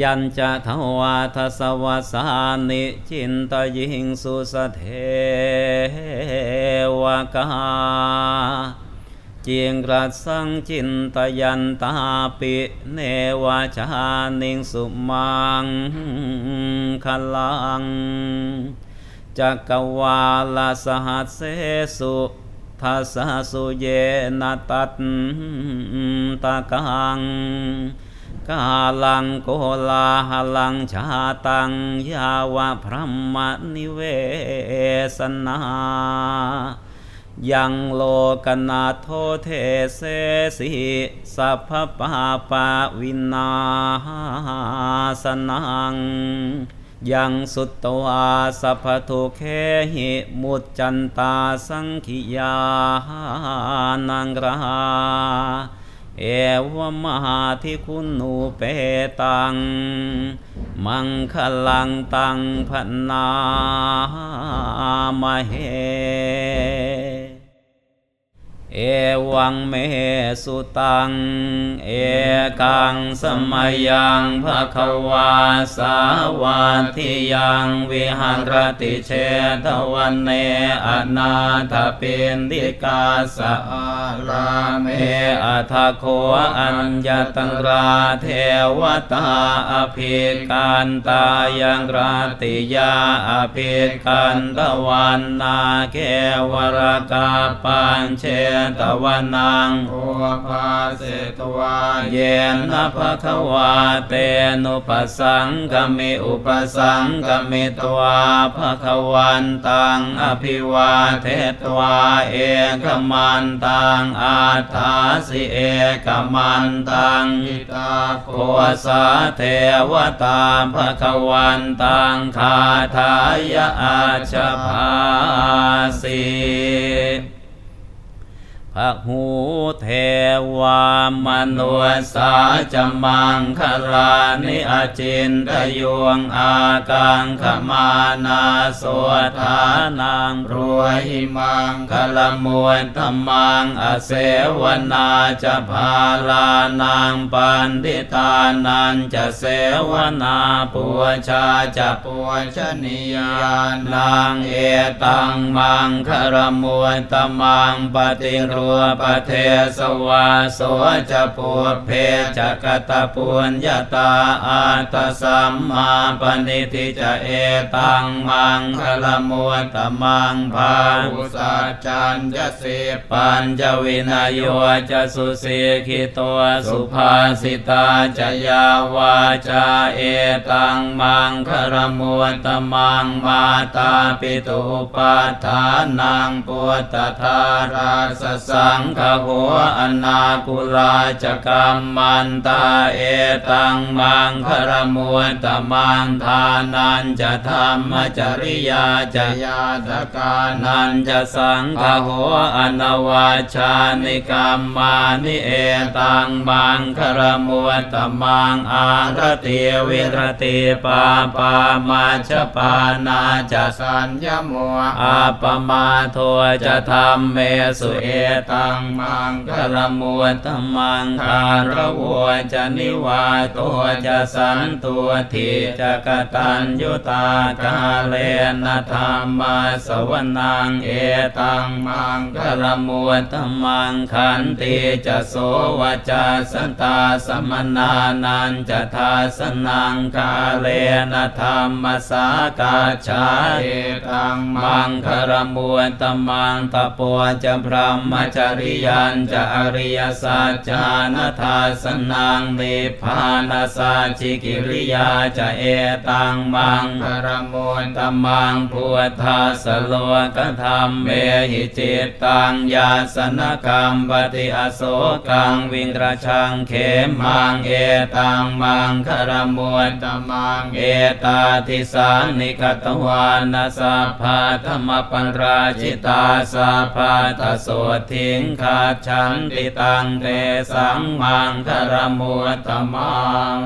ยัญจะทวาทสวสานิจินตยิงสุสเทวกาจิงรัสังจินตยันตาปิเนวาชานิงสุมังคลังจักวาลสหัสเสสุทัสสุเยนตัตตะกัง กาลังโกลาหลังชาตังยาวะพระมนิเวสนายังโลกนาโทเทเสสิสัพพปาปาวินาสนังยังสุตตวาสัพพทุเคหิมุจจันตาสังขิยานังรา เอวมหาทิคุณูเปตัง มังคลังตังพนามเห เอวังเมสุตัง เอกังสมัยยังภะคะวาสาวัติยังวิหารติเชตวันเนอนาถปินดิกาสะอาราเมอัทโคอัญญตังราเทวตาอภิกันตายังราติยาอภิกันตวันนาเกวรกาปัญเชตวันนังโอภาเสตวาเยนะภะคะวาเตนุปสังกมิอุปสังกมิตวาภะคะวันตังอภิวาเทตวาเอกมันตังอาทาสิเอกมันตังอิตาโคโคสาเทวตาภะคะวันตังคาทายะอาชภา พระหูเทวามนุสาจมังคลานิอจินตยวงอากังขมานาสวทานังรวยยมังกลมวนธรรมังอเสวนาจะพาลานังปันติตานันจะเสวนาปัวชาจะปวชนียานนางเอตังมังคารมวนตมังปฏิรวปเทสวาโสจะปูเพจกตะปุญญาตาอาตสัมมาปณิทิจะเอตังมังคารมวนตมังภาอุสัจจันยเสปปัญจวินโยจะสุสีขิตัวสุภาสิตาจะยาวาจาเอตังมังคารมวนตมังมาตาปิตุปาทานังปุตตทาราสสังฆหัวอนาคุลาจกรรมมันตาเอตังมังคารมวนตมังทานันจะธรรมจริยาจะยาตกานันจะสังฆโหอนวาชานิกรรมมานิเอตังมังคารมุตตมังอารติวิรติปาปามาชปานาจะสัญญมัวอาปมาโทจะทำเมสุเอตังมังคารมุตตมังคารวจะนิวาโตจะสันตัวทิจะกตัญยุตากาเลนะธรรมาสวนังเอตังมังคารมุตตมังขันติจะโสวจาสันตาสมนานันจะทาสนังกาเลนะธรรมสากาชาเอตังมังคารมุตตมังตะปวจะพรหมจริยันจะอริยสัจจานทาสนังนิพานาสัจิกิริยาจะเอตังมังคารมุนตมังพุทธาสโลกธรรมเมหิจิตตังยาสนกรรมปฏิอโศกังวิงรชังเขมังเอตังมังคารมุตตมังเอตาทิสานิกตวานาสัพพะธรรมปัญราชิตาสัพพะตโสทิงขาฉันติตังเตสังมังคารมุตตมัง